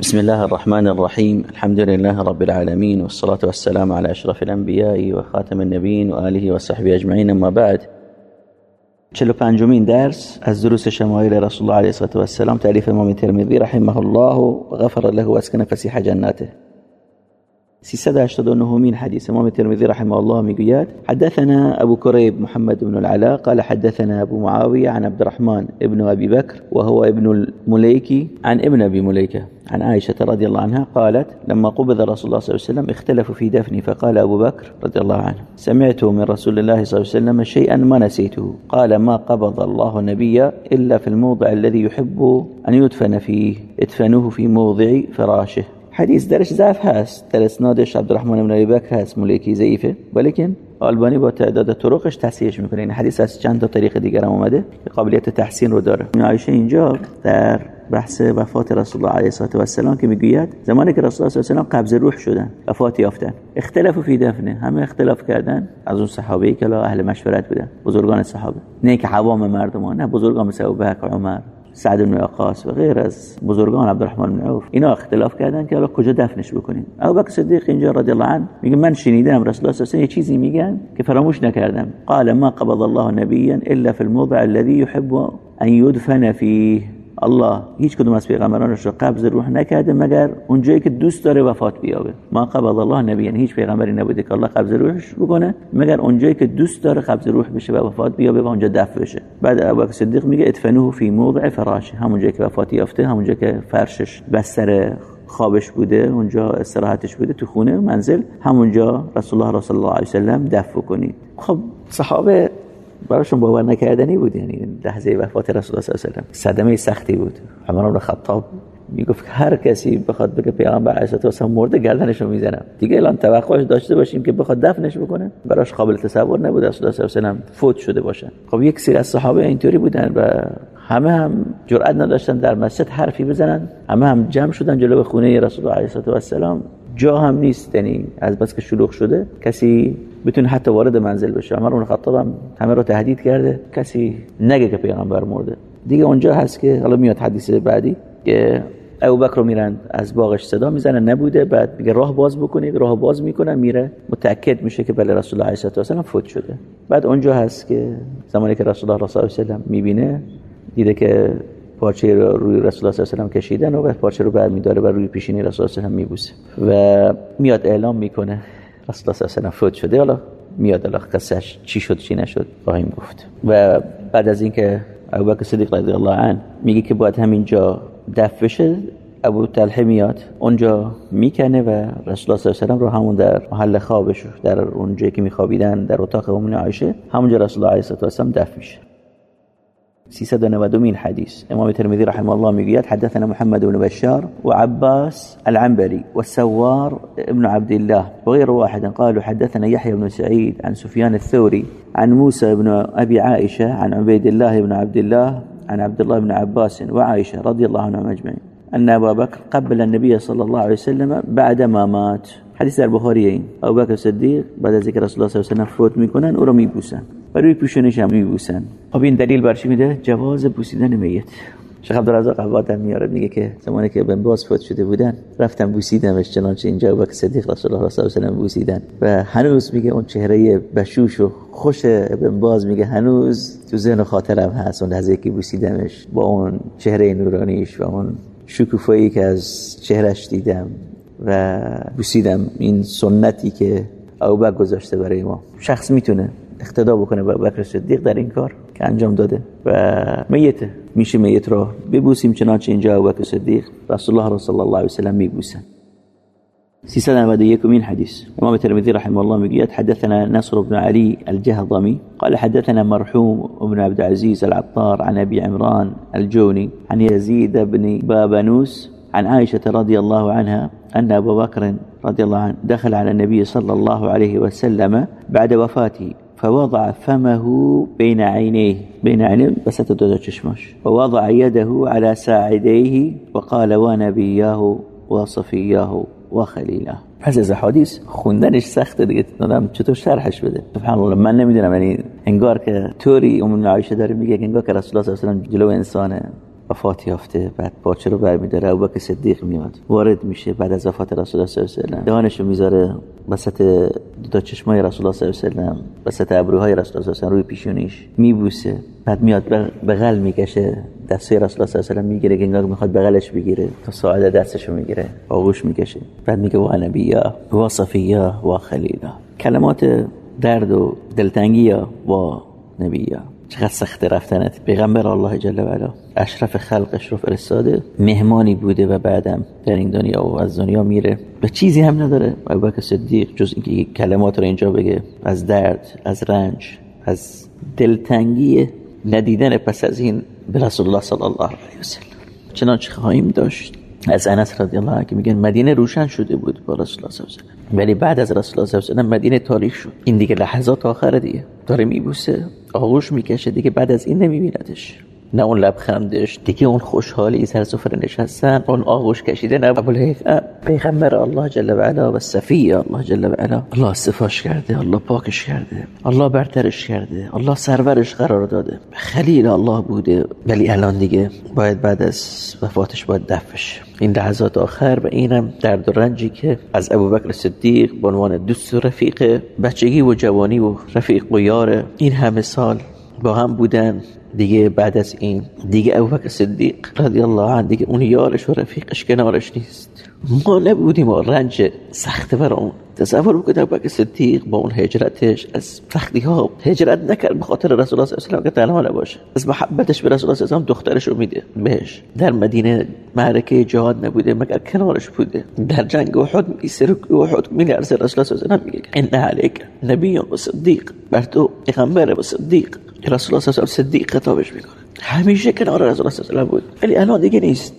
بسم الله الرحمن الرحيم الحمد لله رب العالمين والصلاة والسلام على أشرف الأنبياء وخاتم النبيين وآله وصحبه أجمعين أما بعد 45 درس از دروس شمائل رسول الله عليه الصلاة والسلام تأليف امام الترمذي رحمه الله وغفر له واسكن فسيح جناته 389 مين حديث إمام الترمذي رحمه الله ميقيات حدثنا أبو كريب محمد بن العلاء قال حدثنا أبو معاوية عن عبد الرحمن ابن أبي بكر وهو ابن المليكي عن ابن أبي مليكة عن عائشة رضي الله عنها قالت لما قبض رسول الله صلى الله عليه وسلم اختلفوا في دفني فقال أبو بكر رضي الله عنه سمعت من رسول الله صلى الله عليه وسلم شيئا ما نسيته. قال ما قبض الله نبيا إلا في الموضع الذي يحب أن يدفن فيه ادفنوه في موضع فراشه. حدیث درش ضعف هست. در اسنادش عبدالرحمن بن ابی بکر هست ملکی ضعیفه. ولیکن آلبانی با تعداد طرقش تصحیحش می‌کنه. این حدیث از چند تا طریق دیگر هم اومده. که قابلیت تحسین رو داره. عایشه اینجا در بحث وفات رسول الله علیه و السلام که می‌گوید زمانی که رسول الله صلی الله علیه و قبض روح شدن وفات یافتن. اختلاف فی دفنه. همه اختلاف کردن. از اون صحابه که اهل مشورت بودن. بزرگان صحابه. نه که عوام مردمان نه بزرگان مثل ابوبکر عمر. سعد بن وقاص و غیر از بزرگان عبدالرحمن بن عوف اینا اختلاف کردن که حالا کجا دفنش بکنیم. ابوبکر صدیق اینجا رضی الله عنه میگه من شنیدم رسول الله صلی یه چیزی میگن که فراموش نکردم. قال ما قبض الله نبیا الا في الموضع الذي يحب ان يدفن فيه. الله هیچ کدوم از پیغمبرانش رو قبض روح نکرده مگر اونجایی که دوست داره وفات بیابه. ما قبض الله نبی یعنی هیچ پیغمبری نبوده که الله قبض روحش بکنه مگر اونجایی که دوست داره قبض روح بشه و وفات بیابه و اونجا دفن بشه. بعد ابوبکر صدیق میگه ادفنوه فی موضع فراشه. همونجایی که وفات یافته همونجایی که فرشش بستر خوابش بوده اونجا استراحتش بوده تو خونه منزل همونجا رسول الله صلی الله علیه و سلم دفن کنید. خب صحابه براشون باور نکردنی بود یعنی لحظه وفات رسول الله صلی الله علیه و صدمه سختی بود. عمر بن خطاب می‌گفت هر کسی بخواد بگه پیامبر علیه السلام مرده گردنشو می‌زنم. دیگه الان توقعش داشته باشیم که بخواد دفنش بکنه. براش قابل تصور نبود رسول الله صلی الله علیه و فوت شده باشن خب یک سری از صحابه اینطوری بودن و همه هم جرئت نداشتن در مسجد حرفی بزنن. همه هم جمع شدن جلو خونه رسول الله علیه السلام جا هم نیست. یعنی از بس که شلوغ شده کسی بتونه حتی وارد منزل بشه. عمر بن خطاب هم همه رو تهدید کرده. کسی نگه که پیغمبر مرده. دیگه اونجا هست که حالا میاد حدیث بعدی که ابوبکر رو میرن از باغش صدا می‌زنن نبوده. بعد میگه راه باز بکنید. راه باز می‌کنن میره. متاکد میشه که بله رسول الله علیه و سلم فوت شده. بعد اونجا هست که زمانی که رسول الله صلی الله علیه و سلم می‌بینه دیده که پارچه رو روی رسول الله صلی الله علیه و کشیدن و بعد پارچه رو برمیداره و روی پیشینی رسول الله صلی الله علیه و میبوسه. و میاد اعلام می‌کنه. علیه و فوت شده. حالا میاد الله قصهش چی شد چی نشد خواهیم گفت. و بعد از اینکه ابوبکر صدیق رضی الله عنه میگه که باید همینجا دفن بشه ابو طلحه میاد اونجا می‌کنه و رسول الله صلی الله رو همون در محل خوابش در اونجایی که میخوابیدن در اتاق ام عایشه همونجا رسول الله علیه و دفن میشه. 390 من حديث؟ إمام الترمذي رحمه الله ميقيات. حدثنا محمد بن بشار وعباس العنبري والسوار ابن عبد الله وغير واحد. قالوا حدثنا يحيى بن سعيد عن سفيان الثوري عن موسى بن أبي عائشة عن عبيد الله بن عبد الله عن عبد الله بن عباس وعائشة رضي الله عنهم أجمعين. أن أبا بكر قبل النبي صلى الله عليه وسلم بعد ما مات. حديث البخاري این أبو بکر صدیق بعد اینکه رسول الله صلی الله علیه و فوت میکنن أو رو میبوسن روی پیشونیش هم میبوسن. خب این دلیل بر چی میده؟ جواز بوسیدن میت. شیخ عبدالرزاق عباد هم میاره میگه که زمانی که بن باز فوت شده بودن رفتم بوسیدمش چنانچه اینجا ابوبکر صدیق رسول الله صلی الله و بوسیدن. و هنوز میگه اون چهره بشوش و خوش ابن باز میگه هنوز تو ذهن خاطرم هست. اون لحظه که بوسیدمش با اون چهره نورانیش و اون شکوفایی که از چهرش دیدم و بوسیدم این سنتی که ابوبکر گذاشته برای ما. شخص می‌تونه اقتدا بکنه با بکر صدیق در این کار که انجام داده. و میت میشه میت رو ببوسیم چنانچه اینجا ابوبکر صدیق رسول الله صلی الله علیه و سلم میبوسن. 391 من حديث امام الترمذي رحمه الله مقيت حدثنا نصر بن علي الجهضمي قال حدثنا مرحوم بن عبد العزيز العطار عن ابي عمران الجوني عن يزيد بن بابنوس عن عائشة رضي الله عنها أن أبا بكر رضي الله عنه دخل على النبي صلى الله عليه وسلم بعد وفاته. فوضع فمه بين عينيه بين عينيه بس دو چشماش. ووضع يده على ساعديه وقال ونبياه وصفياه وخليله پس از حدیث خوندنش سخته دیگه. آدم چطور شرحش بده؟ سبحان الله من نمی‌دونم یعنی انگار که طوری ام عایشه داره میگه انگار که رسول الله صلی الله علیه و جلو انسان وفات یافته بعد پاچه رو برمیداره؟ ابوبکر صدیق میاد وارد میشه بعد از وفات رسول الله صلی الله علیه و سلم. دهانشو می‌ذاره وسط دو تا چشمای رسول الله صلی الله علیه و سلم وسط ابروهای رسول الله صلی الله علیه و سلم روی پیشونیش میبوسه. بعد میاد بغل می‌کشه. دسته رسول الله صلی الله علیه و سلم می‌گیره که می‌خواد بغلش بگیره. تا ساعد دستشو می‌گیره. آغوش می‌کشه. بعد میگه و نبیا و صفیه و خلیلا. کلمات درد و دلتنگی و نبیا. چقدر سخت رفتنت. پیغمبر الله جل و علا اشرف خلقش رو فرستاده مهمانی بوده و بعدم در این دنیا و از دنیا میره. و چیزی هم نداره. ابوبکر صدیق جز اینکه کلمات رو اینجا بگه. از درد از رنج از دلتنگی ندیدن پس از این به رسول الله صلی الله علیه و سلم. چنانچه خواهیم داشت. از انس رضی الله عنه که میگن مدینه روشن شده بود با رسول الله صلی الله علیه و ولی بعد از رسول الله صلی مدینه تاریک شد. این دیگه لحظات آخر دیگه. داره میبوسه آغوش می‌کشه دیگه بعد از این نمیبیندش. نه اون لبخندش دیگه اون خوشحالی سر سفره نشستن اون آغوش کشیده نه پیغمبر الله جل و علا و صفی الله جل و علا. الله صفاش کرده الله پاکش کرده الله برترش کرده الله سرورش قرار داده. خلیل الله بوده ولی الان دیگه باید بعد از وفاتش باید دفش این لحظات آخر و اینم درد و رنجی که از ابوبکر صدیق به عنوان دوست و رفیق بچگی و جوانی و رفیق و یار این همه سال با هم بودن. دیگه بعد از این دیگه ابوبکر صدیق رضی الله عنه دیگه اون یارش و رفیقش کنارش نیست. ما نبودیم و رنج سخت اون تصور بکنید ابوبکر صدیق با اون هجرتش از سختی ها هجرت نکرد به خاطر رسول الله صلی الله علیه و که تنها نباشه از محبتش به رسول الله صلی الله علیه و دخترش رو میده بهش. در مدینه معرکه جهاد نبوده مگر کنارش بوده. در جنگ احد میسر احد میلرزه رسول الله صلی الله علیه و میگه ان علیک نبی و صدیق. بر تو پیغمبر و صدیق. رسول الله صلی الله علیه و صدیق خطابش می‌کنه. همیشه کنار رسول الله صلی الله علیه و بود. ولی الان دیگه نیست.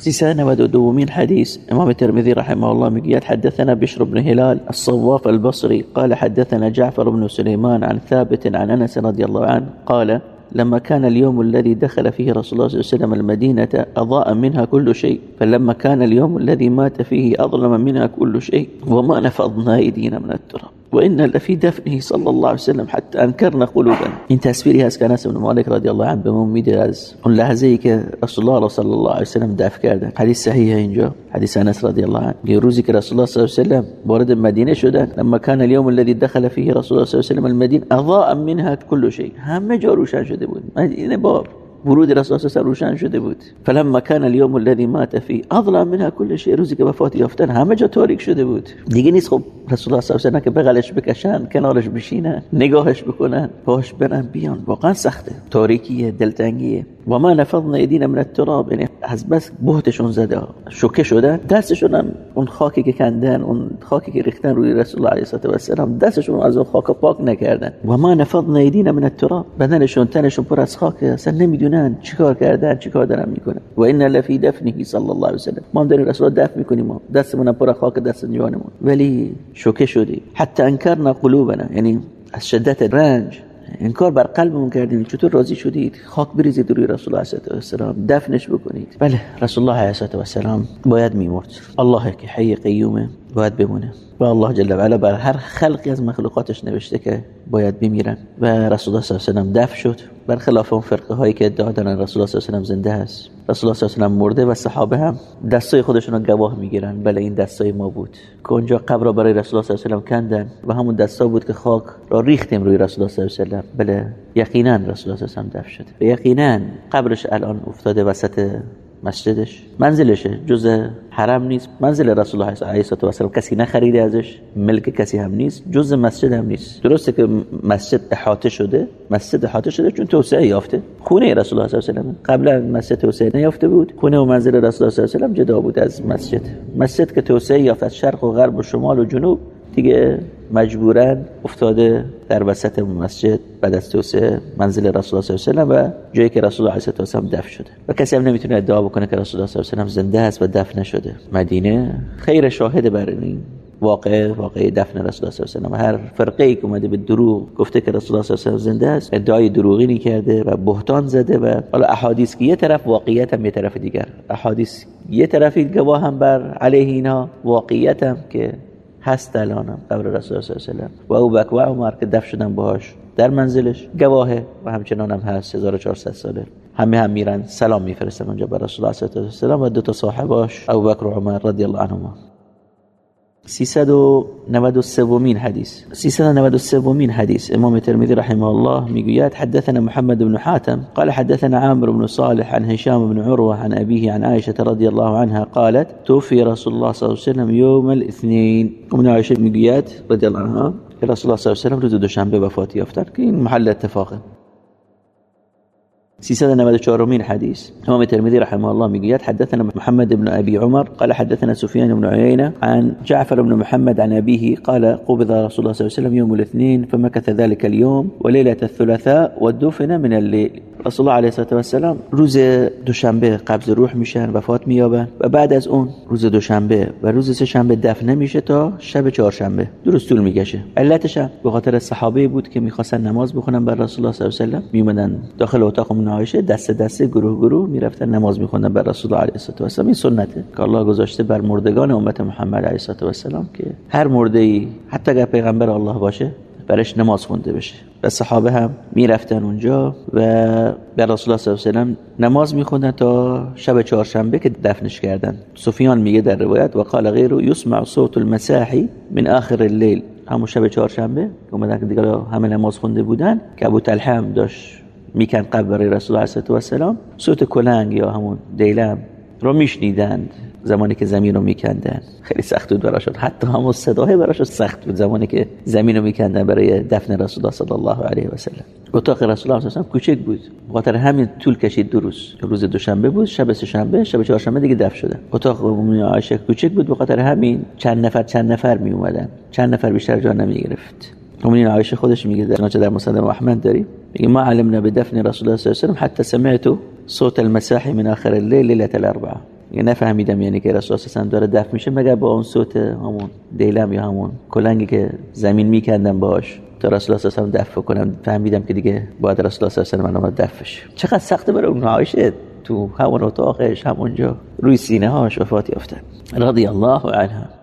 سيسانة دومين حديث. إمام الترمذي رحمه الله مقياد حدثنا بشر بن هلال الصواف البصري قال حدثنا جعفر بن سليمان عن ثابت عن أنس رضي الله عنه قال لما كان اليوم الذي دخل فيه رسول الله صلى الله عليه وسلم المدينة أضاء منها كل شيء فلما كان اليوم الذي مات فيه أظلم منها كل شيء وما نفضنا أيدينا من التراب. وإن لفي دفنه صلى الله عليه وسلم حتى أنكرنا قلوبنا. این تصویری هست که انس بن مالک رضی الله عنه به ما میده از اون لحظه ای که رسول الله صلی الله علیه و سلم دفن کردن حدیث صحیحه اینجا حدیث انس رضی الله عنه. یه روزی که رسول الله صلی الله علیه و سلم وارد مدینه شدن لما كان اليوم الذي دخل فيه رسول الله صلی الله علیه و سلم المدینه اضاء منها كل شيء. همه جا روشن شده بود؟ مدینه با ورود رسول الله روشن شده بود. فلما كان اليوم الذي مات فيه اظلم منها كل شيء روزی که وفات یافتن همه جا تاریک شده بود. دیگه نیست خب رسول الله صلی الله علیه و که بغلش بکشن کنارش بشینن نگاهش بکنن پاش برن بیان. واقعا سخته. تاریکیه دلتنگیه. و ما نفضنا ایدینا من التراب یعنی از بس بهتشون زده. شوکه شدن دستشون هم اون خاکی که کندن اون خاکی که ریختن روی رسول الله علیه و سلام دستشون از اون خاک پاک نکردن. و ما نفضنا ایدینا من التراب. بدنشون تنشون پر از خاک. اصلا نمی‌دونن چیکار کردن چیکار دارن می‌کنن. و ان لفی دفنه صلی الله علیه و سلم ما داریم رسول الله دفن می‌کنیم. دستمون پر خاک دست جوانمون. ولی شوکه شدی. حتی انکرنا قلوبنا. یعنی از شدت رنج. انکار بر قلبمون کردیم. چطور راضی شدید؟ خاک بریزید روی رسول الله صلی الله علیه و دفنش بکنید. بله رسول الله علیه و سلام باید میمرد. الله که حی قیومه. باید بمونه. و الله جل و علا بر هر خلقی از مخلوقاتش نوشته که باید بمیرن. و رسول الله صلی الله علیه و دفن شد. برخلاف اون فرقه هایی که ادعا دارن رسول الله صلی الله علیه و زنده هست رسول الله صلی الله علیه و مرده و صحابه هم دستای خودشون رو گواه می‌گیرن. بله این دستای ما بود. که اونجا قبر را برای رسول الله صلی الله علیه و کندن و همون دستا بود که خاک را ریختیم روی رسول الله صلی الله علیه و بله یقینا رسول الله صلی الله علیه و دفن شده. و یقینا قبرش الان افتاده وسط مسجدش. منزلشه. جز حرم نیست. منزل رسول الله علیه و سلم کسی نخریده ازش. ملک کسی هم نیست. جز مسجد هم نیست. درسته که مسجد احاطه شده. مسجد احاطه شده چون توسعه یافته. خونه رسول الله صلی الله علیه و قبلا مسجد توسعه نیافته بود. خونه و منزل رسول الله صلی الله علیه و جدا بود از مسجد. مسجد که توسعه یافت شرق و غرب و شمال و جنوب دیگه مجبورا افتاده در وسط مسجد بعد از توسعه منزل رسول الله صلی الله علیه و جایی که رسول الله صلی الله علیه و دفن شده. و کسی هم نمی‌تونه ادعا بکنه که رسول الله صلی الله علیه و زنده است و دفن نشده. مدینه خیر شاهد بر این واقع واقع دفن رسول الله صلی الله علیه و هر فرقه ای که اومده به دروغ گفته که رسول الله صلی الله علیه و زنده است ادعای دروغینی کرده و بهتان زده و حالا احادیث که یه طرف واقعیت هم یه طرف دیگر. احادیث یه طرفی گواه بر علیه اینا واقعیت که هست الانم قبر رسول الله صلی الله علیه و و ابوبکر و عمر که دفن شدن باهاش در منزلش. گواهه و همچنان هم هست 1400 ساله. همه هم میرن سلام میفرستن اونجا بر رسول الله صلی الله علیه و سلم و دو تا صاحباش ابوبکر و عمر رضی الله عنهما. 393 مين حديث. 393 مين حديث. إمام الترمذي رحمه الله میگوید حدثنا محمد بن حاتم قال حدثنا عامر بن صالح عن هشام بن عروة عن أبيه عن عائشة رضي الله عنها قالت توفي رسول الله صلى الله عليه وسلم يوم الاثنين. ومن عائشة میگوید رضي الله عنها رسول الله صلى الله عليه وسلم روز دوشنبه وفات یافتند که این محل اتفاقه 394 مين حديث. إمام الترمذي رحمه الله ميقيات حدثنا محمد بن أبي عمر قال حدثنا سفيان بن عيينة عن جعفر بن محمد عن أبيه قال قبض رسول الله صلى الله عليه وسلم يوم الاثنين فمكث ذلك اليوم وليلة الثلاثاء ودفن من الليل. رسول الله علیه و سلام روز دوشنبه قبض روح میشن وفات مییابن و بعد از اون روز دوشنبه و روز سه شنبه دفن نمیشه تا شب چهارشنبه. درست طول می‌کشه. علتش به خاطر صحابه بود که می‌خواستن نماز بخونن بر رسول الله صلی الله علیه و سلم. میومدن داخل اتاق من عایشه دست دسته گروه گروه می‌رفتن نماز میخوندن بر رسول الله علیه و سلم این سنته که الله گذاشته بر مردگان امت محمد علیه و سلام که هر مرده ای حتی اگر پیغمبر الله باشه برش نماز خونده بشه. و صحابه هم می‌رفتن اونجا و به رسول الله صلی الله علیه و نماز میخوندن تا شب چهارشنبه که دفنش کردن. سفیان میگه در روایت و قال غیر یسمع صوت المساحی من آخر الليل همون شب چهارشنبه اومدن که دیگه همه نماز خونده بودن که ابو طلحه داشت میکن قبر رسول الله صلی الله علیه و صوت کلنگ یا همون دیلم رو میشنیدند. زمانی که زمین رو میکندن. خیلی سخت بود براشون حتی همون صداه براشون سخت بود زمانی که زمین رو میکندن برای دفن رسول الله صلی الله علیه و سلم. اتاق رسول الله صلی الله کوچک بود. خاطر همین طول کشید دو روز. روز دوشنبه بود شب سه شنبه شب چهارشنبه دیگه دفن شده اتاق ام عایشه کوچک بود به خاطر همین چند نفر چند نفر می اومدن چند نفر بیشتر جا نمی گرفت همین عایشه خودش میگه در در مسند احمد داریم میگه ما علمنا بدفن رسول الله صلی الله علیه و سلم حتى سمعت صوت المساح من آخر الليل ليله الاربعاء یه نفهمیدم یعنی که رسول الله داره دفن میشه مگر با اون صوت همون دیلم یا همون کلنگی که زمین میکندم باش تا رسول الله دفن کنم. فهمیدم که دیگه باید رسول الله صلی الله دفنش چقدر سخته برای اون عایشه؟ تو همون اتاقش همونجا روی سینه هاش وفات یافته. رضی الله عنها.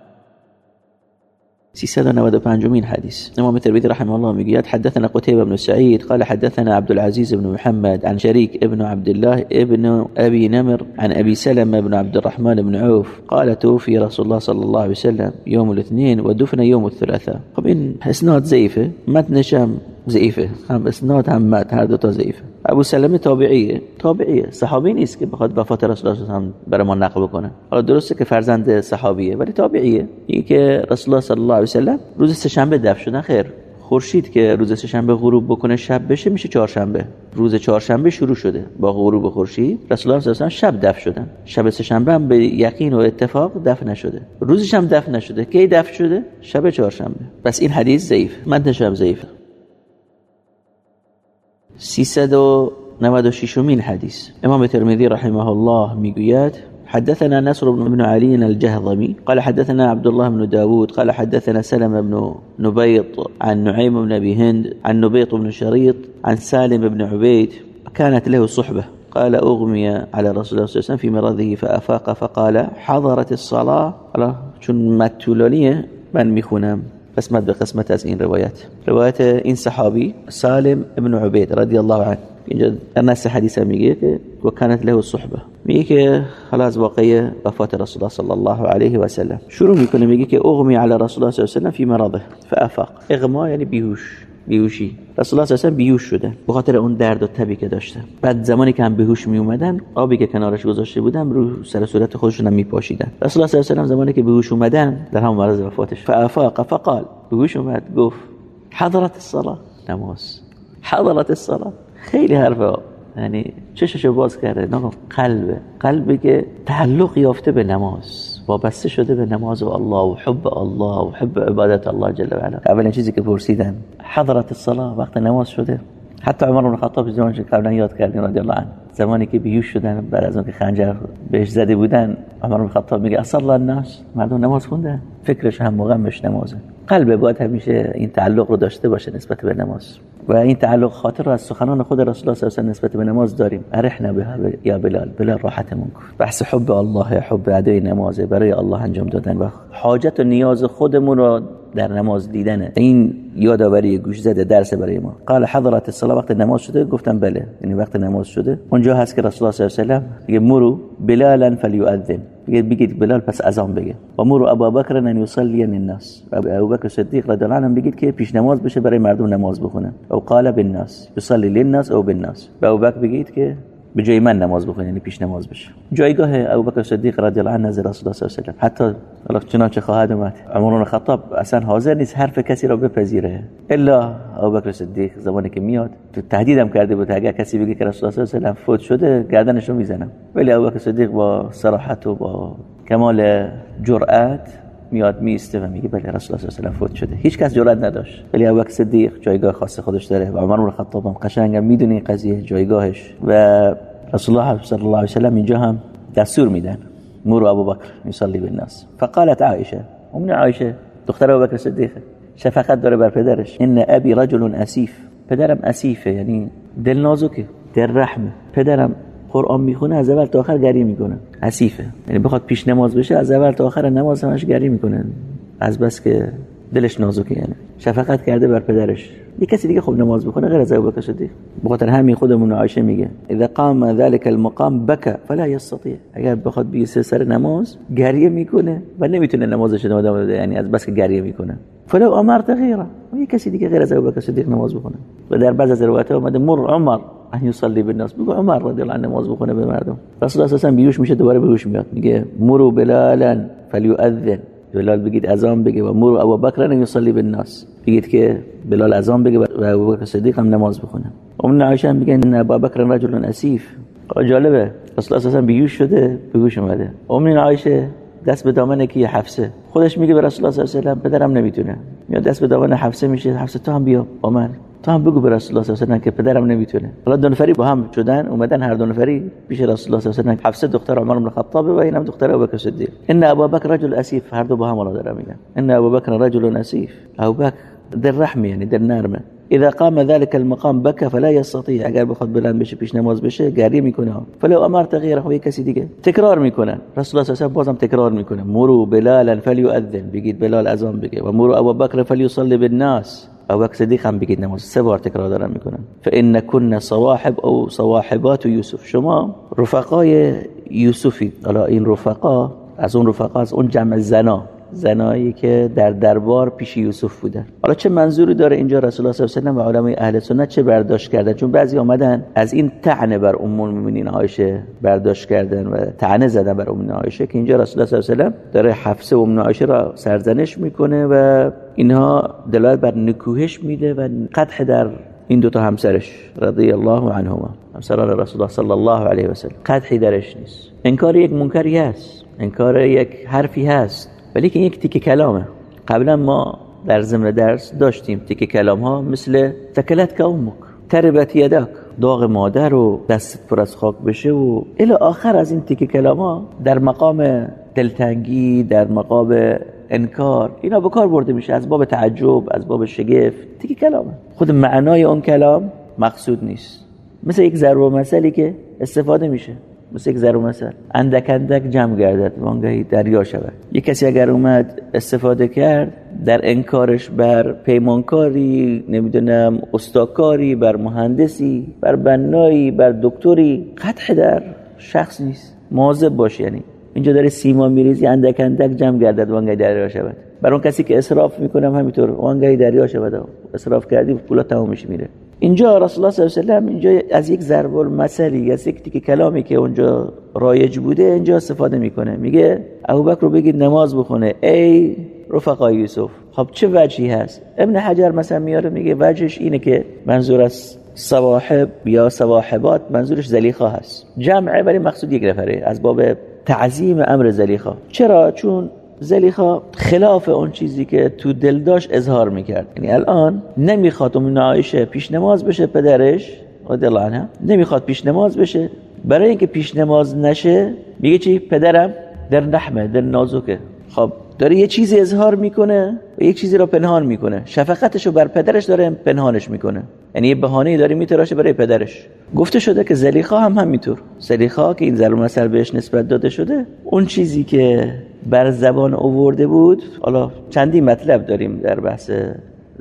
395 حديث. إمام الترمذي رحمه الله ميقيات حدثنا قتيبة بن سعيد قال حدثنا عبد العزيز بن محمد عن شريك ابن عبد الله ابن أبي نمر عن أبي سلمة بن عبد الرحمن بن عوف قال توفي رسول الله صلى الله عليه وسلم يوم الاثنين ودفن يوم الثلاثاء. طب إن إسناد زيفه متنشم زيفه هم اسناد هم مت هر دو تا زيفه ابو سلمه تابعیه. تابعیه. صحابی نیست که بخواد وفات رسول الله هم برای ما نقل بکنه. حالا درسته که فرزند صحابیه ولی تابعیه. این که رسول الله صلی الله علیه و سلم روز سهشنبه دفن شدن خیر. خورشید که روز سهشنبه غروب بکنه شب بشه میشه چهارشنبه. روز چهارشنبه شروع شده با غروب خورشید. رسول الله صلی الله علیه و شب دفن شدن. شب سهشنبه هم به یقین و اتفاق دفن نشده. روزش هم دفن نشده. کی دفن شده؟ شب چهارشنبه. بس این حدیث ضعیف. من هم ضعیفه 396 مين حديث. إمام الترمذي رحمه الله ميقيات حدثنا نصر بن علي الجهضمي قال حدثنا عبد الله بن داود قال حدثنا سلم بن نبيط عن نعيم بن أبي هند عن نبيط بن شريط عن سالم بن عبيد. كانت له صحبة. قال أغمي على رسول الله صلى الله عليه وسلم في مرضه فأفاق فقال حضرت الصلاة. الله چون متولانیه من میخونم قسمت به قسمت از این روایت روایت این صحابی سالم ابن عبید رضی الله عنه. اینجا نص حدیث میگه که و کانت له صحبة. میگه که حالا از واقعی وفات رسول الله صلی الله علیه و سلم شروع میکنه میگه که اغمی علی رسول الله صلی الله علیه و سلم فی مرضه فأفاق. اغما یعنی بیهوش بیهوشی. رسول الله صلی بیهوش شده. به خاطر اون درد و تبی که داشته. بعد زمانی که هم بیهوش می اومدن آبی که کنارش گذاشته بودن رو سر صورت خودشون می پاشیدن رسول الله صلی الله زمانی که بیهوش اومدن در همون مرض وفاتش. فافاق فقال. بیهوش اومد گفت حضرت الصلاه نماز. حضرت الصلاه خیلی حرفه. یعنی چششو باز کرده. نه قلبه. قلبی که تعلق یافته به نماز. وابسته شده به نماز و الله و حب الله و حب عبادت الله جل و علا. اولین چیزی که پرسیدن حضرت الصلاه وقت نماز شده؟ حتی عمر بن خطاب زمانی که قبلا یاد کردیم رضی الله عنه زمانی که بیوش شدن بعد از اون که خنجر بهش زده بودن عمر بن خطاب میگه اصلا الناس مردم نماز خونده فکرش هم بهش نمازه. قلب باید همیشه این تعلق رو داشته باشه نسبت به نماز. و این تعلق خاطر از سخنان خود رسول الله صلی الله علیه و نسبت به نماز داریم. ارحنا بها یا بلال بلال راحتمون کن. بحث حب الله حب ادای نماز برای الله انجام دادن و حاجت و نیاز خودمون رو در نماز دیدنه این یادآوری گوش زده درس برای ما. قال حضرت الصلاه وقت نماز شده؟ گفتم بله. یعنی وقت نماز شده. اونجا هست که رسول الله صلی الله علیه و سلم میگه مرو بلالا فلیؤذن. بگید بلال پس اذان بگه و مرو ابوبکر ان یصلی الناس ابوبکر صدیق رضی الله عنه بگید که پیش نماز بشه برای مردم نماز بخونه. او قال بالناس. یصلی للناس او بالناس. و ابوبکر بگید که به جای من نماز بخونه یعنی پیش نماز بشه. جایگاه ابوبکر صدیق رضی الله عنه رسول الله صلی الله علیه و حتی الله چنانچه خواهد اومد. عمر خطاب اصلا حاضر نیست حرف کسی را بپذیره. الا ابوبکر صدیق زمانی که میاد تو تهدیدم کرده بود اگر کسی بگه که رسول الله صلی الله علیه و فوت شده گردنشو می‌زنم. ولی ابوبکر صدیق با صراحت و با کمال جرأت میاد میسته و میگه بله رسول الله صلی الله فوت شده. هیچ کس جرئت نداشت. ولی ابوبکر صدیق جایگاه خاص خودش داره و عمر بن خطاب هم قشنگ می‌دونه قضیه جایگاهش و رسول الله صلی الله علیه و سلم اینجا هم دستور میدن. مرو ابوبکر یصلی بالناس فقالت عائشه ام عائشه دختر ابوبکر صدیق. شفقت داره بر پدرش. ان ابي رجل اسیف. پدرم اسیفه یعنی دل نازکه دل رحمه. پدرم قرآن می‌خونه از اول تا آخر گریه می‌کنه. حسیفه یعنی بخواد پیش نماز بشه از اول تا آخر نماز همش گریه می‌کنه. از بس که دلش نازکه یعنی. شفقت کرده بر پدرش. یه کسی دیگه خوب نماز بخونه غیر از ابوبکر صدیق. بخاطر همین خودمون عایشه میگه. اذا قام ذلك المقام بكى فلا يستطيع اگر بخواد بیه سر نماز گریه می‌کنه و نمی‌تونه نمازش بده یعنی از بس که گریه می‌کنه. فلو امرت و یه کسی دیگه غیر از ابوبکر صدیق نماز بخونه. و در بعض از روایات اومده مر عمر. ان یصلی بالناس بگو عمر رضی الله عنه نماز بخونه به مردم. رسول اساسا بیوش میشه دوباره بهوش میاد. میگه مرو بلالا فلیؤذن. بلال بگید اذان بگه. و مرو ابوبکر ان یصلی بالناس. بگید که بلال اذان بگه و ابوبکر صدیق هم نماز بخونه. ام عایشه میگه إن أبا بكر رجل أسيف. جالبه. رسول اساسا بیهوش شده بهوش اومده. ام عایشه دست به دامن کی؟ حفصه. خودش میگه به رسول الله صلی الله علیه و پدرم نمی‌تونه. میاد دست به دامن حفصه میشه حفصه تو هم بیا با من. تو هم بگو به رسول الله صلی الله علیه و که پدرم نمیتونه. حالا دو نفری با هم شدن اومدن هر دو نفری پیش رسول الله صلی الله علیه و حفصه دختر عمر بن الخطاب و اینم دختر ابوبکر صدیق. إن أبا بكر رجل أسيف هر دو با هم الله داره میگن. إن أبا بكر رجل أسيف. ابوبکر در رحم یعنی در نرمه اذا قام ذلك المقام بكى فلا يستطيع اگر بخواد بلند بشه پیش نماز بشه گریه میکنه فلو امرت غیره خب کسی دیگه تکرار میکنن رسول الله صلی بازم تکرار میکنه. مرو بلالا فليؤذن بگید بلال اذان بگه. و مرو ابوبکر فليصلي بالناس. ابوبکر صدیق هم بگید نماز. سه بار تکرار دارن می‌کنن فان كنا صواحب او صواحبات یوسف. شما رفقای یوسفی حالا این رفقا از اون رفقا از اون جمع زنا. زنایی که در دربار پیش یوسف بودن. حالا چه منظوری داره اینجا رسول الله صلی الله علیه و آله علمای اهل سنت چه برداشت کردن؟ چون بعضی آمدن از این طعنه بر ام المؤمنین عایشه برداشت کردن و طعنه زدن بر ام عایشه که اینجا رسول الله صلی الله علیه و داره حفصه ام عایشه را سرزنش می‌کنه و اینها دلالت بر نکوهش میده و قدح در این دو تا همسرش رضی الله عنهما. همسران رسول الله صلی الله علیه و سلم. قدحی درش نیست. انکار یک منکری هست. انکار یک حرفی هست. ولی که یک تیک کلامه. قبلا ما در ضمن درس داشتیم تیک کلام ها مثل تکلت که امک تربت یدک داغ مادر و دستت پر از خاک بشه و الی آخر از این تیک کلام ها در مقام دلتنگی در مقام انکار اینا به کار برده میشه. از باب تعجب از باب شگفت تیک کلامه. خود معنای اون کلام مقصود نیست. مثل یک ضرب مثلی که استفاده میشه. مثل یک ضرب مثل. اندک اندک جمع گردد وانگهی دریا شود. یک کسی اگر اومد استفاده کرد در انکارش بر پیمانکاری نمی‌دونم استاکاری بر مهندسی بر بنایی بر دکتری قطع در شخص نیست. مواظب باش یعنی. اینجا داره سیما میریزی اندک اندک جمع گردد وانگهی دریا شود. بر اون کسی که اسراف می‌کنم همینطور وانگهی دریا شود. اسراف کردی پولا تمامش میره. اینجا رسول الله صلی الله علیه و اینجا از یک ضرب المثلی از یک تیک کلامی که اونجا رایج بوده اینجا استفاده می‌کنه. میگه ابوبکر رو بگید نماز بخونه. ای رفقای یوسف خب چه وجهی هست؟ ابن حجر مثلا میاره میگه وجهش اینه که منظور از صواحب یا صواحبات منظورش زلیخا هست. جمعه ولی مقصود یک نفره از باب تعظیم امر زلیخا. چرا؟ چون زلیخا خلاف اون چیزی که تو دل داشت اظهار می‌کرد. یعنی الان نمی‌خواد اون عایشه پیش نماز بشه پدرش رضی الله عنها نمی‌خواد پیش نماز بشه. برای اینکه پیش نماز نشه میگه چی؟ پدرم در نحمه در نازکه. خب داره یه چیزی اظهار می‌کنه و یک چیزی رو پنهان می‌کنه. شفقتشو بر پدرش داره پنهانش می‌کنه. یعنی یه بهانه داره میتراشه برای پدرش. گفته شده که زلیخا هم همینطور. زلیخا که این ضرب مثل بهش نسبت داده شده اون چیزی که بر زبان اوورده بود. حالا چندی مطلب داریم در بحث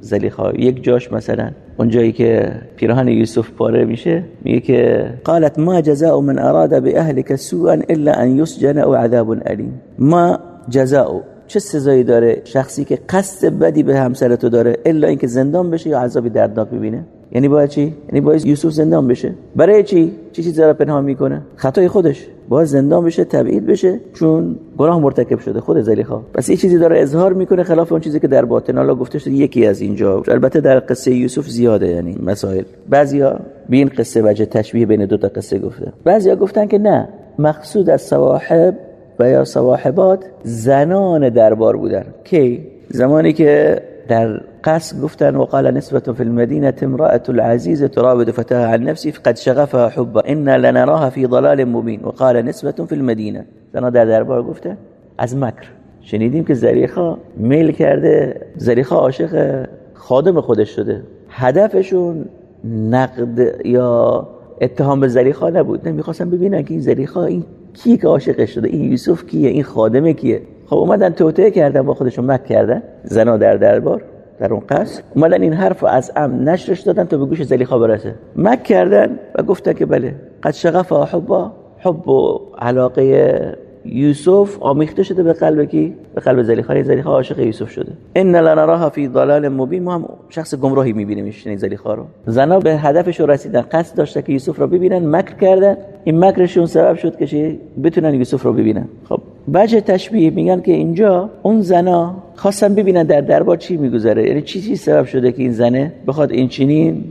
زلیخا. یک جاش مثلا اونجایی که پیراهن یوسف پاره میشه میگه که قالت ما جزاء من اراد باهلك سوءا الا ان يسجن او عذاب الیم ما جزاء. چه سزایی داره شخصی که قصد بدی به همسرتو داره الا اینکه زندان بشه یا عذابی دردناک ببینه؟ یعنی باید چی؟ یعنی باید یوسف زندان بشه. برای چی؟ چی چیزی را پنهان می‌کنه؟ خطای خودش. باید زندان بشه تبعید بشه چون گناه مرتکب شده. خود زلیخا. پس این چیزی داره اظهار می‌کنه خلاف اون چیزی که در باطن. الله گفته شده یکی از اینجا. البته در قصه یوسف زیاده یعنی مسائل. بعضیا به این قصه وجه تشبیه بین دو تا قصه گفته. بعضیا گفتن که نه. مقصود از صواحب و یا صواحبات زنان دربار بودن. کی؟ زمانی که در قص گفتن وقال نسبة في المدينة امرأة العزيز تراود فتاها عن نفسه فقد شغفها حبا إنا لنراها في ضلال مبين. وقال نسبة في المدينة. زنا در دربار گفته از مکر. شنیدیم که زریخا میل کرده زریخا عاشق خادم خودش شده. هدفشون نقد یا اتهام به زریخا نبود. نمی‌خواستن ببینن که این زریخا این کی که عاشقش شده این یوسف کیه این خادمه کیه. خب اومدن توطئه کردن با خودشون مک کردن. زنا در دربار. در اون قصد اومدن این حرف از ام نشرش دادن تا به گوش زلیخا برسه. مک کردن و گفتن که بله قد شغف حبا حب و علاقه یوسف آمیخته شده به قلب کی؟ به قلب زلیخا. زلیخا عاشق یوسف شده. ان لنراها فی ضلال مبین. ما هم شخص گمراهی می‌بینیم این زلیخا رو. زنا به هدفش رسیدن. قصد داشته که یوسف رو ببینن. مکر کردن. این مکرشون سبب شد که بتونن یوسف رو ببینن. خب بجه تشبیه میگن که اینجا اون زنا خواستن ببینن در دربار چی میگذره. یعنی چی چی سبب شده که این زنه بخواد این چنین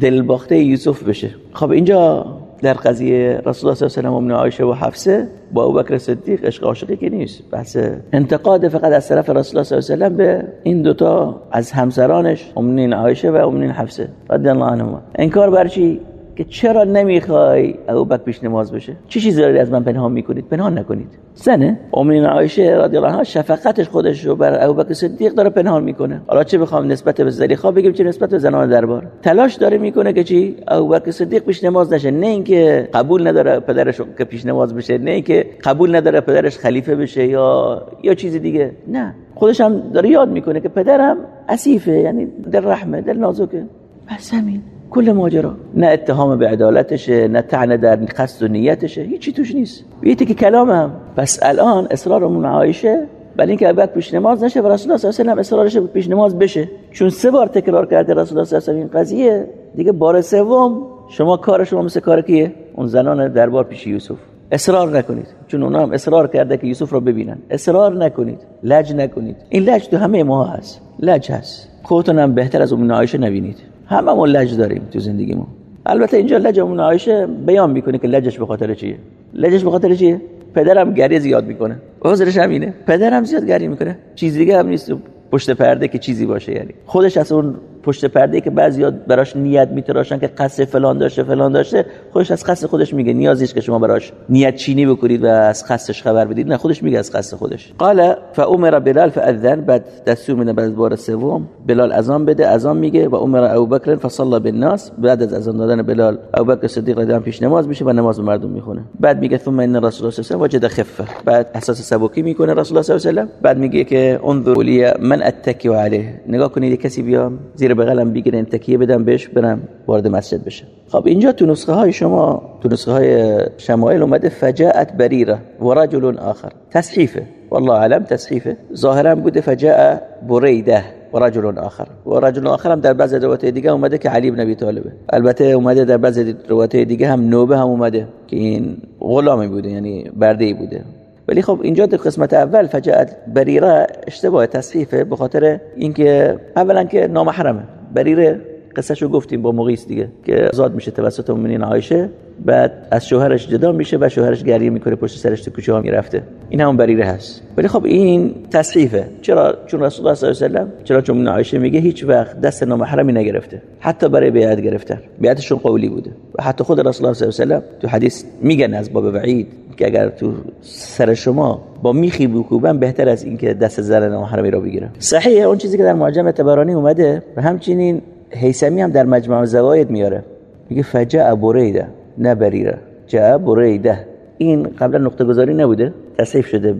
دلباخته یوسف بشه؟ خب اینجا در قضیه رسول الله صلی الله علیه و عایشه و حفصه با ابوبکر صدیق عشق عاشقی که نیست. بحث انتقاد فقط از طرف رسول الله صلی الله علیه و به این دوتا از همسرانش امنین عایشه و امنین حفصه رضی الله عنهما. انکار بر چی؟ که چرا نمی‌خوای ابوبکر پیش نماز بشه؟ چه چیزی داری از من پنهان می‌کنید؟ پنهان نکنید. زنه؟ امین عایشه رضی الله عنها شفقتش خودش رو بر ابوبکر صدیق داره پنهان می‌کنه. حالا چه بخوام نسبت به زلیخا بگیم چه نسبت به زنان دربار؟ تلاش داره می‌کنه که چی؟ ابوبکر صدیق پیش نماز نشه. نه اینکه قبول نداره پدرش که پیش نماز بشه نه اینکه قبول نداره پدرش خلیفه بشه یا یا چیز دیگه. نه. خودش هم داره یاد می‌کنه که پدرم اسیفه یعنی دل رحمه دل نازکه. بس همین. کل ماجرا. نه اتهام به عدالتشه نه تعنه در قصد و نیتشه هیچی توش نیست. بیتی که کلامم پس الان اصرارمون عایشه ولی اینکه بعد پیش نماز نشه و رسول الله صلی الله علیه و آله اصرارش پیش نماز بشه. چون سه بار تکرار کرده رسول الله صلی الله علیه و آله قضیه دیگه بار سوم شما کار شما مثل کار کیه؟ اون زنان دربار پیش یوسف. اصرار نکنید. چون اونا هم اصرار کرده که یوسف رو ببینن. اصرار نکنید. لج نکنید. این لج تو همه ما هست. لج هست. خودتون هم بهتر از اون عایشه نبینید. ما لج داریم تو زندگیمون. البته اینجا لجمون عایشه بیان می‌کنه که لجش به خاطر چیه. لجش به خاطر چیه؟ پدرم گریه زیاد می‌کنه. عذرش همینه پدرم زیاد گریه می‌کنه. چیز دیگه هم نیست. پشت پرده که چیزی باشه یعنی. خودش از اون پشت پرده که بعضیا براش نیت میتراشن که قصد فلان داشته فلان داشته خودش از قصد خودش میگه. نیازیش که شما براش نیت چینی بکنید و از قصدش خبر بدید. نه خودش میگه از قصد خودش. قال فامر بلال فاذن بعد دستور میده بعد بار سوم بلال اذان بده. اذان میگه و امر ابوبکر فصلى بالناس. بعد از اذان دادن بلال ابوبکر صدیق رضی الله پیش نماز میشه و نماز مردم می‌خونه. بعد میگه ثم ان رسول الله صلی الله وجد خفه بعد احساس سبکی می‌کنه رسول الله صلی الله علیه و بعد میگه که انظر من اتکی علیه نگاه کنید کسی بیام بغلم بگیرن تکیه بدم بهش برم وارد مسجد بشه خب اینجا تو نسخه های شما تو نسخه های شمایل اومده فجاءت بریره و رجل آخر. تصحیفه. والله علم تصحیفه. ظاهرا بوده فجاء بریده و رجل آخر. و رجل آخر هم در بعض روایت دیگه اومده که علی بن ابی طالبه. البته اومده در بعض روایت دیگه هم نوبه هم اومده که این غلامی بوده یعنی برده بوده. ولی خب اینجا در قسمت اول فجاءت بریره اشتباه تصحیفه به خاطر اینکه اولا که نامحرمه. بریره قصهشو گفتیم با مغیس دیگه که آزاد میشه توسط مومنین عایشه. بعد از شوهرش جدا میشه و شوهرش گریه می‌کنه پشت سرش تو کوچه ها می‌رفته. این همون بریره هست. ولی خب این تصحیفه. چرا؟ چون رسول الله صلی الله علیه و سلم چرا چون عایشه میگه هیچ وقت دست نامحرمی نگرفته. حتی برای بیعت گرفتن. بیعتشون قولی بوده. و حتی خود رسول الله صلی الله علیه و سلم تو حدیث میگن از باب وعید که اگر تو سر شما با میخی بکوبن بهتر از اینکه دست زن نامحرمی رو بگیرن. صحیح اون چیزی که در معجم تبرانی اومده و همچنین هیسمی هم در مجمع زواید میاره. میگه فجاء بریده نه بریره. جاء بریده. این قبلا نقطه گذاری نبوده تصحیف شده.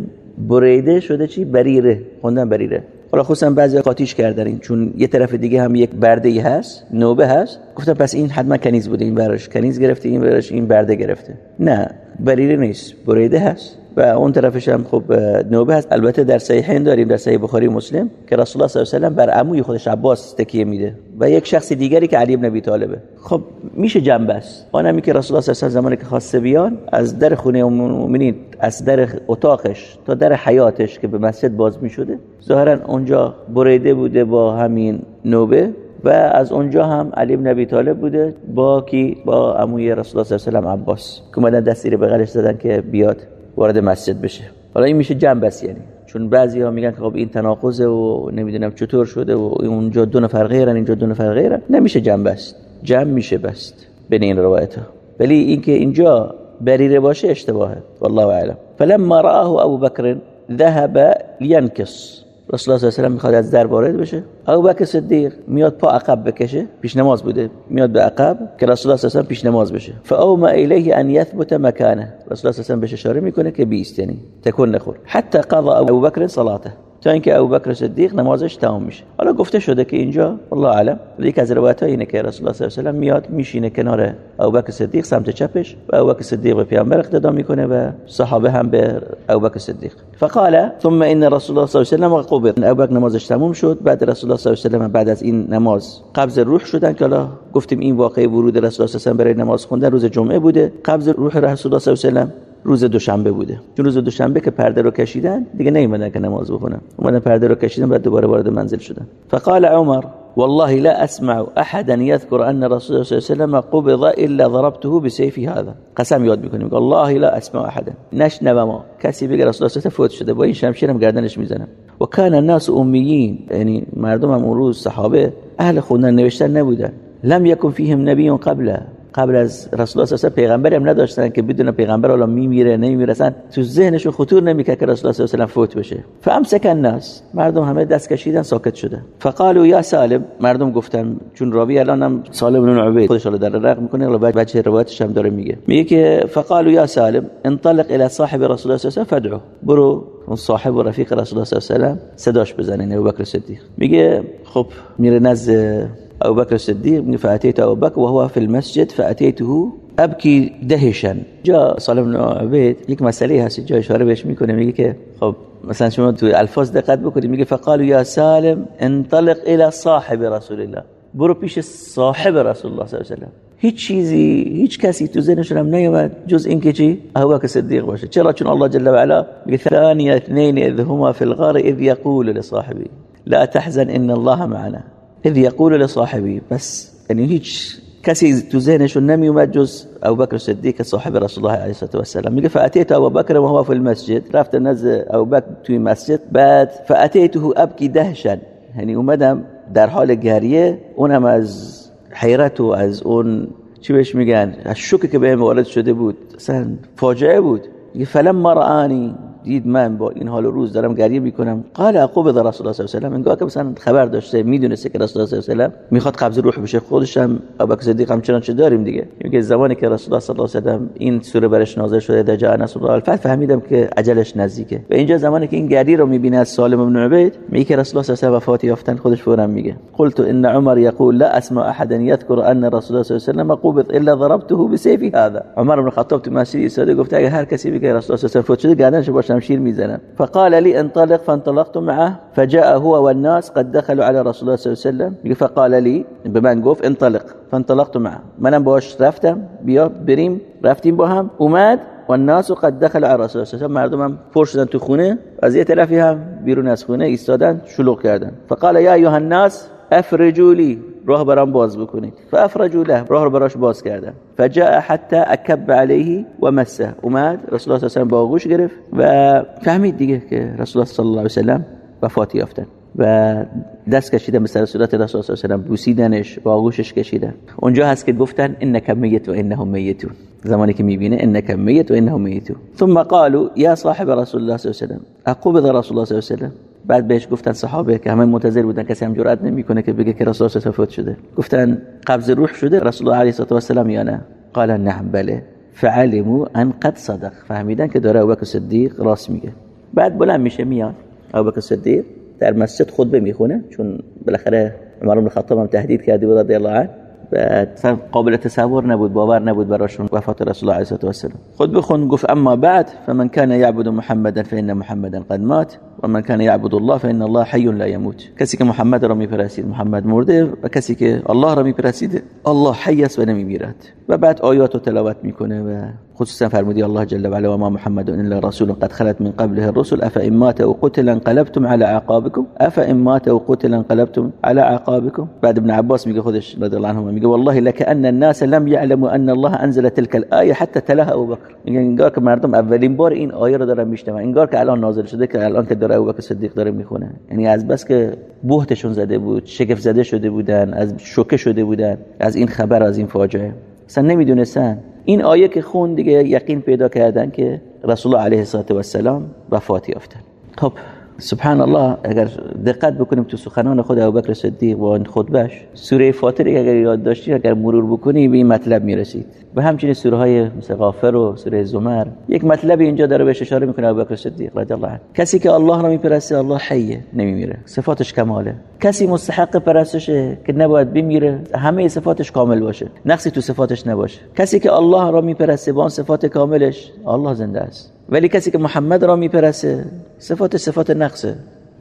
بریده شده چی؟ بریره. خوندن بریره. حالا خصوصا بعضی قاطیش کردن چون یه طرف دیگه هم یک برده ای هست نوبه هست. گفتم پس این حتما کنیز بوده این برش کنیز گرفته این برش این برده گرفته. نه. بریره نیست. بریده هست و اون طرفش هم خب نوبه هست. البته در صحیحین داریم در صحیح بخاری مسلم که رسول الله صلی الله علیه و بر عموی خودش عباس تکیه میده و یک شخص دیگری که علی ابن ابی طالبه. خب میشه جنب است. آنمی که رسول الله صلی الله علیه و زمانی که خواسته بیان از در خونه ام المؤمنین از در اتاقش تا در حیاتش که به مسجد باز می‌شده ظاهرا اونجا بریده بوده با همین نوبه. و از اونجا هم علی ابن ابی طالب بوده با کی؟ با عموی رسول الله صلی الله علیه و عباس که اومدن دستی به بغلش زدن که بیاد وارد مسجد بشه. حالا این میشه جنب است یعنی. چون بعضی ها میگن که خب این تناقضه و نمی‌دونم چطور شده و اونجا دو نفر غیرن اینجا دو نفر غیرن. نمیشه جنب است جمع میشه بست بین این روایت ها ولی اینکه اینجا بریره باشه اشتباهه. والله اعلم. فلما رآه ابو بکر ذهب لینکس رسول الله صلی الله علیه و می‌خواد از در وارد بشه. ابو بکر صدیق میاد پا عقب بکشه پیش نماز بوده میاد به عقب که رسول الله صلی الله علیه و پیش نماز بشه. فاوما الیه ان یثبت مکانه. رسول الله صلی الله علیه و اشاره می‌کنه که بیست یعنی تکون نخور. حتی قضا ابو بکر صلاته. تا اینکه ابوبکر صدیق نمازش تمام میشه. حالا گفته شده که اینجا والله علم یک از روایت اینه که رسول الله صلی الله علیه و میاد میشینه کنار ابوبکر صدیق سمت چپش و ابوبکر صدیق به پیامبر اقتدا می‌کنه و صحابه هم به ابوبکر صدیق. فقال ثم ان رسول الله صلی الله علیه و قبض. ابوبکر نمازش تموم شد بعد رسول الله صلی الله علیه و بعد از این نماز قبض روح شدن که حالا گفتیم این واقعه ورود رسول الله صلی الله علیه و برای نماز خوندن روز جمعه بوده. قبض روح رسول الله صلی الله علیه و روز دوشنبه بوده. چون روز دوشنبه که پرده رو کشیدن دیگه نیومدن که نماز بخونن. اومدن پرده رو کشیدن بعد دوباره وارد منزل شدن. فقال عمر والله لا اسمع احدا يذكر ان رسول الله صلى الله عليه وسلم قبض الا ضربته بسيف هذا. قسم یاد می‌کنیم والله لا اسمع احدا نشنو ما کسی بگه رسول الله فوت شده با این شمشیرم گردنش می‌زنم. و كان الناس امیین یعنی مردم هم اون روز صحابه اهل خوندن نوشتن نبودن. لم يكن فيهم نبي قبله. قبل از رسول الله صلی پیغمبری هم نداشتن که بدون پیغمبر حالا میمیره نمیمیره. اصلا تو ذهنشون خطور نمی‌کرد که رسول الله صلی الله فوت بشه. فامسک الناس. مردم همه دست کشیدن ساکت شده فقالوا یا سالم مردم گفتن چون راوی الان هم سالم بن عبید. خودش رو در رقم می‌کنه حالا بچه روایتش هم داره میگه. میگه که فقالوا یا سالم انطلق الى صاحب رسول الله صلی الله علیه و فدعه برو اون صاحب و رفیق رسول الله صلی الله علیه و صداش بزنه ابوبکر صدیق. میگه خب میره نزد أبو بكر الصديق فأتيت أبو بكر وهو في المسجد فأتيته أبكي دهشا. جاء صالح بن عبید یک مسئله هست جا اشاره بهش میکنه میگه که خب مثلا شما تو الفاظ دقت بکنید میگه فقالوا یا سالم انطلق إلى صاحب رسول الله. برو پیش صاحب رسول الله صلی الله علیه و هیچ چیزی هیچ کسی تو ذهنشون هم نیومد جز اینکه چی ابوبکر صدیق باشه چرا چون الله جل و علا میگه اثنين إذ هما في الغار إذ يقول لصاحبه لا تحزن إن الله معنا. إذ يقول لصاحبه بس یعنی هیچ کسی تو ذهنشون نمی اومد جز ابوبکر صدیق صاحب رسول الله علیه و سلم میگه فاتیت ابوبکر و هو فی المسجد. رفت نزد ابوبکر توی مسجد بعد فاتیته ابکی دهشا. یعنی اومدم در حال گریه اونم أز حیرت و أز أون چی بهش میگن از شوکی که بهم وأرد شده بود؟ أصلا فاجعه بود. فلما رآنی دید من با این حال روز دارم گریه می‌کنم. قال قبض رسول الله صلی الله علیه و سلم. انگار که مثلا خبر داشته می‌دونسته که رسول الله صلی الله علیه و سلم می‌خواد قبض روح بشه. خودش هم ابوبکر صدیق هم چنانچه داریم دیگه؟ میگه زمانی که رسول الله صلی الله علیه و سلم این سوره برش نازل شده در جاء نصر الله فهمیدم که اجلش نزدیکه. و اینجا زمانی که این گریه رو می‌بینه از سالم بن عبید میگه رسول الله صلی الله علیه و وفات یافتن خودش فورا میگه. قلت ان عمر يقول لا اسمع احدا يذكر ان رسول الله صلی الله علیه و سلم قبض الا ضربته بسيفي هذا. عمر بن خطاب تو مسجد گفته اگه هر کسی بگه رسول الله صلی الله علیه و فوت شده گردنش با شمشیر می‌زنم. فقال لي انطلق فانطلقت معه فجاء هو والناس قد دخلوا على رسول الله صلى الله عليه وسلم. فقال لي بمن گفت انطلق. فانطلقت معه. منم باش رفتم. بیا بریم. رفتیم با هم. اومد. و الناس قد دخل على رسول الله مردم هم پر شدن تو خونه. از یه طرفی هم بیرون از خونه ایستادن شلوغ کردن. فقال یا ایها الناس افرجوا لي. راه برام باز بکنید. فافرجوا له. راه رو براش باز کردن. فجاء حتى اكب عليه ومسه. اومد رسول الله صلی الله علیه و گرفت و فهمید دیگه که رسول الله صلی الله علیه و سلم وفات یافتن و دست کشیدن به سر صورت رسول الله صلی الله علیه و بوسیدنش با آغوشش کشیدن. اونجا هست که گفتن انک میت و انهم میتون. زمانی که می‌بینه انک میت و انهم میتون. ثم قالوا یا صاحب رسول الله صلی الله علیه و سلم. اقبض رسول الله صلی الله علیه و سلم. بعد بهش گفتن صحابه که همه منتظر بودن کسی هم جرئت نمی‌کنه که بگه که رسول الله فوت شده. گفتن قبض روح شده رسول الله علیه و السلام یا نه؟ قال نعم بله. فعلموا ان قد صدق. فهمیدن که داره ابوبکر صدیق راست میگه. بعد بلند میشه میاد. ابوبکر صدیق در مسجد خطبه می‌خونه چون بالاخره عمر بن الخطاب هم تهدید کرده بود رضی الله عنه. بعد قابل تصور نبود باور نبود براشون وفات رسول الله علیه و السلام خود بخون گفت اما بعد فمن كان يعبد محمدا فان محمدا قد مات و من كان يعبد الله فان الله حي لا يموت کسی که محمد را میپرستید محمد مرده و کسی که الله را میپرستید الله حی است و نمیمیرد. و بعد آیات رو تلاوت می‌کنه و خصوصا فرمودی الله جل و علا و ما محمد الا رسول قد خلت من قبله الرسل افا ان مات او قتل انقلبتم على اعقابكم افا ان مات او قتل انقلبتم على اعقابكم بعد ابن عباس میگه خودش رضی الله عنه میگه والله لكأن الناس لم يعلموا ان الله انزل تلك الايه حتى تلاها ابو بکر میگه انگار که مردم اولین بار این آیه رو دارن میشنون انگار که الان نازل شده که الان که داره ابوبکر صدیق داره می‌خونه. یعنی از بس که بهتشون زده بود شگفت زده شده بودن از شوکه شده بودن از این خبر از این فاجعه. اصلا نمی‌دونستن. این آیه که خون دیگه یقین پیدا کردن که رسول الله علیه السلام وفات یافتن. خب. سبحان الله اگر دقت بکنیم تو سخنان خود ابوبکر صدیق و این خطبهش سوره فاطر اگر یاد داشتی اگر مرور بکنی به این مطلب می‌رسید. و همچنین سوره های مثل غافر و سوره زمر یک مطلب اینجا داره بهش اشاره می‌کنه ابوبکر صدیق رضی الله عنه. کسی که الله را میپرسته الله حیه نمیمیره. صفاتش کماله. کسی مستحق پرستشه که نباید بمیره همه صفاتش کامل باشه. نقصی تو صفاتش نباشه. کسی که الله را میپرسته با صفات کاملش الله زنده است. ولی کسی که محمد را می‌پرسه صفات صفات نقصه.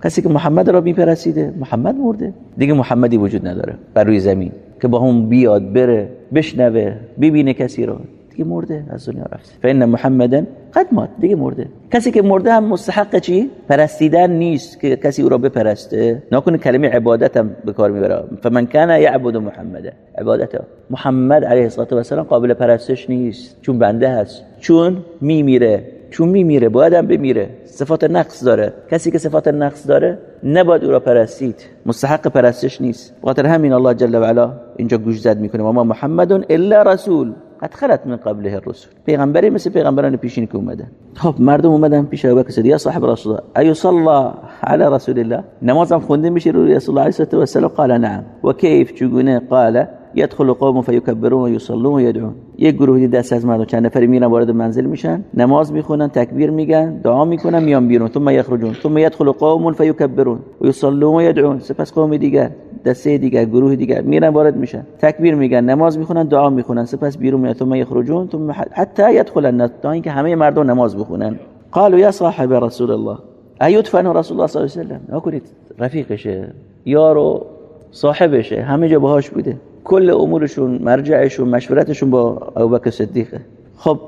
کسی که محمد را میپرسیده محمد مرده. دیگه محمدی وجود نداره. بر روی زمین. که با هم بیاد بره بشنوه ببینه کسی را. دیگه مرده از دنیا رفته. فان محمدا قد مات دیگه مرده. کسی که مرده هم مستحق چی؟ پرستیدن نیست که کسی او را بپرسته. نکنه کلمه عبادت هم به کار می‌بره. فمن کان یعبد محمد عبادت محمد علیه الصلاه و السلام قابل پرستش نیست. چون بنده هست. چون میمیره چون میمیره باید هم بمیره. صفات نقص داره. کسی که صفات نقص داره نباید او را پرستید. مستحق پرستش نیست. بخاطر همین الله جل و علا اینجا گوش زد می‌کنه. ما محمد الا رسول. قد خلت من قبله الرسل. پیغمبری مثل پیغمبران پیشین که اومدن. خب مردم اومدن پیش ابوبکر صدیق. صاحب رسول الله. ایو صلى على رسول الله. نمازم خونده میشه روی رسول الله علیه و السلام قال نعم. و کیف؟ چگونه؟ قال يدخل قوم فيكبرون ويصلون ويدعون یک گروهی دست از مردم. چند نفری میرن وارد منزل میشن. نماز می‌خونن تکبیر میگن دعا می‌کنن میان بیرون. ثم یخرجون. ثم يدخل قوم فيكبرون ويصلون ويدعون سپس قوم دیگر دسته دیگر گروه دیگر میرن وارد میشن. تکبیر میگن نماز می‌خونن دعا می‌خونن. سپس بیرون میان ثم یخرجون. ثم حتی الناس تا اینکه همه مردم نماز بخونن. قالوا یا صاحب رسول الله ایدفن رسول الله صلی الله علیه و سلم؟ نکنید رفیقشه یارو صاحبشه همه جا باهاش بوده. کل أمورشون مرجعشون مشورتشون با ابوبکر صدیقه خب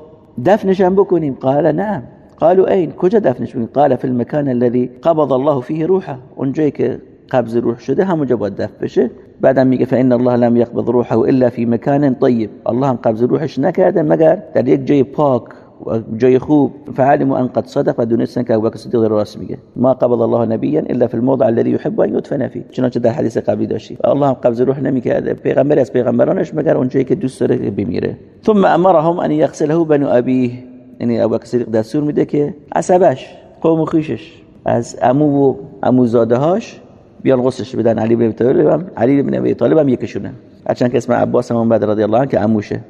دفنش هم بکنیم؟ قال نعم. قالوا أين؟ کجا دفنش بکنیم قال في المكان الذي قبض الله فيه روحه. اونجایی که قبض روح شده همونجا باید دفن بشه. بعدم میگه فإن الله لم يقبض روحه إلا في مكان طيب. الله هم قبض روحش نکرده مگر در یک جای پاک جای خوب فعلموا ان قد صدق و دونستن که ابوبکر صدیق راست میگه. ما قبض الله نبيا الا في الموضع الذي يحب ان يدفن فيه چنانچه در حدیث قبلی داشتی الله هم قبض روح نمی‌کرده. پیغمبر از پیغمبرانش مگر اونجایی که دوست داره بمیره. ثم امرهم ان يغسله بنو ابيه یعنی ابوبکر صدیق دستور میده که عصبش قوم و خویشش از عمو و عموزاده هاش بیان غسلش بدن. علی بن ابی طالب علی بن ابی طالب هم یکشونه هرچند که اسم عباس هم بعد رضی الله عنه که عموشه.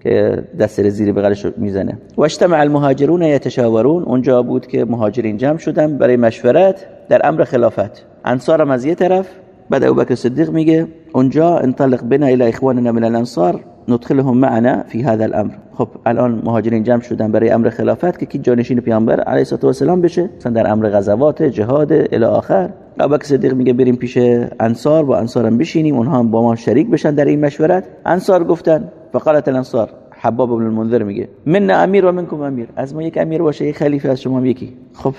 که دست زیر بغلش می‌زنه. و اجتمع المهاجرون یتشاورون. اونجا بود که مهاجرین جمع شدن برای مشورت در امر خلافت. انصار هم از یه طرف. بعد ابوبکر صدیق میگه اونجا انطلق بنا الى اخواننا من الانصار ندخلهم معنا في هذا الامر. خب الان مهاجرین جمع شدن برای امر خلافت که کی جانشین پیامبر علیه الصلاه السلام بشه؟ مثلا در امر غزوات جهاد الی آخر. ابوبکر صدیق میگه بریم پیش انصار با انصارم بشینیم اونها هم با ما شریک بشن در این مشورت. انصار گفتن فقالت الانصار حباب بن المنذر میگه من امیر و منکم امیر. از ما یک امیر باشه یک خلیفه از شما یکی. خب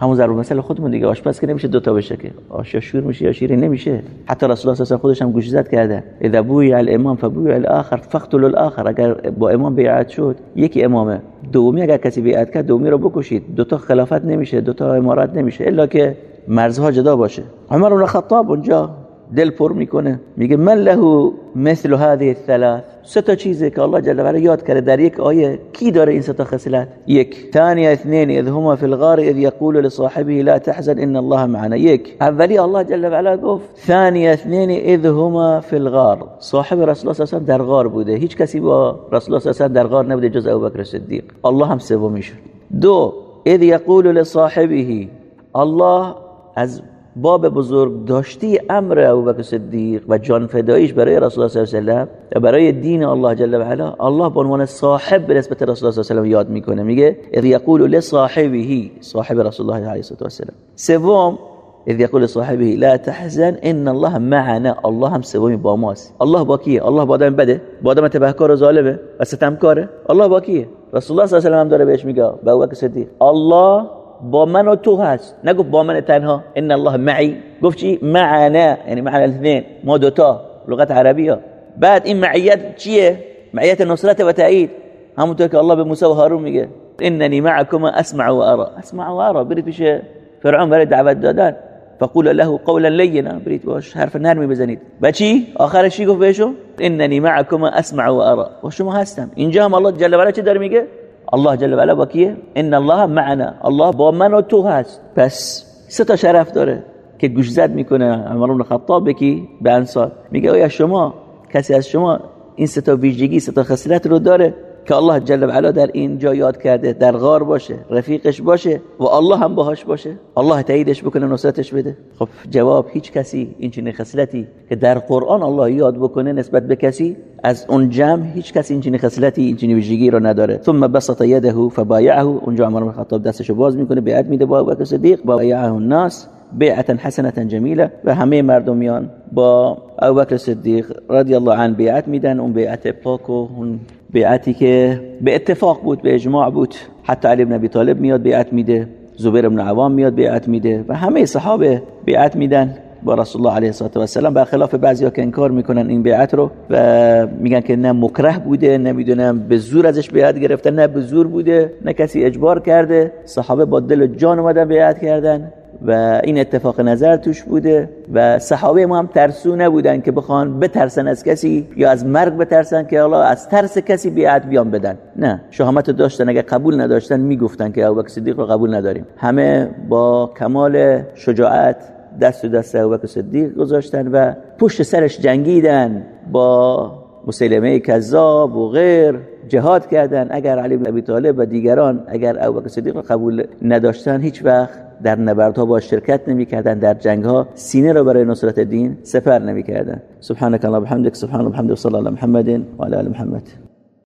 همون ضرب مثلا خودمون دیگه آشپز که نمیشه دوتا بشه که. آش یا شور میشه یا شیرین نمیشه. حتی رسول الله صلی خودش هم گوش زد کرده. اذا بوی الامام فبوی الاخر فقتل الاخر. اگر با امام بیعت شد یکی امامه. دومی اگر کسی بیعت کرد دومی رو بکشید. دوتا خلافت نمیشه دوتا امارات نمیشه. الا که مرزها جدا باشه. عمر بن خطاب اونجا دل پر می‌کنه. میگه من له مثل هذه الثلاث. سه تا چیزه که الله جل و یاد کرده در یک آیه. کی داره این سه تا خصلت؟ یک. ثانی اثنين اذ هما في الغار اذ يقول لصاحبه لا تحزن ان الله معنا. یک. اولی الله جل و علا گفت ثانی اثنين اذ هما في الغار. صاحب رسول الله صلی در غار بوده. هیچ کسی با رسول الله صلی در غار نبوده جز ابوبکر صدیق. الله هم سومیش دو. اذ يقول لصاحبه. الله از باب بزرگ داشتی امر ابوبکر صدیق و جان فداییش برای رسول الله صلی الله علیه و و برای دین الله جل و علا الله به عنوان صاحب به نسبت رسول الله صلی الله علیه و یاد می‌کنه. میگه اذ یقول لصاحبه صاحب رسول الله علیه و سلم سوم اذ یقول لصاحبه لا تحزن ان الله معنا. الله هم با ماست. الله با کیه؟ الله با آدم بده؟ با آدم تبهکار و ظالمه؟ و ستمکاره؟ الله با کیه؟ رسول الله صلی الله علیه و هم داره بهش میگه به ابوبکر صدیق. الله با من و تو هست. نگفت با من تنها. ان الله معی. گفت چی؟ معنا. یعنی معنا الاثنين ما دوتا. لغت عربیه. بعد این معیت چیه؟ معیت نصرت و تایید همونطور که الله به موسی و هارون میگه. اننی معكما اسمع و ارى اسمع و ارى برید فرعون برای دعوت دادن. فقول له قولا لینا. برید باش حرف نرمی بزنید. و چی؟ آخرش چی گفت بهشون اننی معكما اسمع و ارى و شما هستم. اینجا هم الله جل و علا چه داره میگه؟ الله جل و علا با کیه؟ ان الله معنا. الله با من و تو هست. پس سه تا شرف داره که گوش زد می‌کنه عمر بن خطاب بکی به انصار. میگه آیا شما کسی از شما این سه تا ویژگی سه تا خصلت رو داره؟ که الله جل و علا در این جا یاد کرده در غار باشه رفیقش باشه و الله هم باهاش باشه. الله تاییدش بکنه نصرتش بده. خب جواب هیچ کسی این چنین خصلتی که در قرآن الله یاد بکنه نسبت به کسی از اون جمع هیچ کسی این چنین خصلتی این چنین ویژگی رو نداره. ثم بسط یده فبایعه. اونجا عمر بن خطاب دستشو باز می‌کنه بیعت میده با ابوبکر صدیق. بایعه الناس بیعتا حسنه جمیله و همه مردمیان با ابوبکر صدیق رضی الله عنه بیعت میدن. اون بیعت پاک و اون بیعتی که به اتفاق بود به اجماع بود. حتی علی بن ابی طالب میاد بیعت میده زبیر بن عوام میاد بیعت میده و همه صحابه بیعت میدن. با رسول الله علیه و السلام برخلاف بعضیا که انکار می‌کنن این بیعت رو و میگن که نه مکره بوده نمی‌دونم به زور ازش بیعت گرفتن نه به زور بوده نه کسی اجبار کرده. صحابه با دل جان اومدن بیعت کردن. و این اتفاق نظر توش بوده و صحابه ما هم ترسو نبودن که بخوان بترسن از کسی یا از مرگ بترسن که الله از ترس کسی بیعت بیان بدن. نه. شهامت داشتن اگه قبول نداشتن می‌گفتن که ابوبکر صدیق رو قبول نداریم. همه با کمال شجاعت دست و دست ابوبکر صدیق گذاشتن و پشت سرش جنگیدن با مسلمه کذاب و غیر. جهاد کردن اگر علی بن ابی طالب و دیگران اگر ابوبکر صدیق قبول نداشتن هیچ وقت در نبردها با شرکت نمی‌کردن در جنگ ها سینه رو برای نصرت دین سپر نمی‌کردن. سبحانك اللهم وبحمدك سبحان الله وبحمده صلی الله محمد و علی محمد.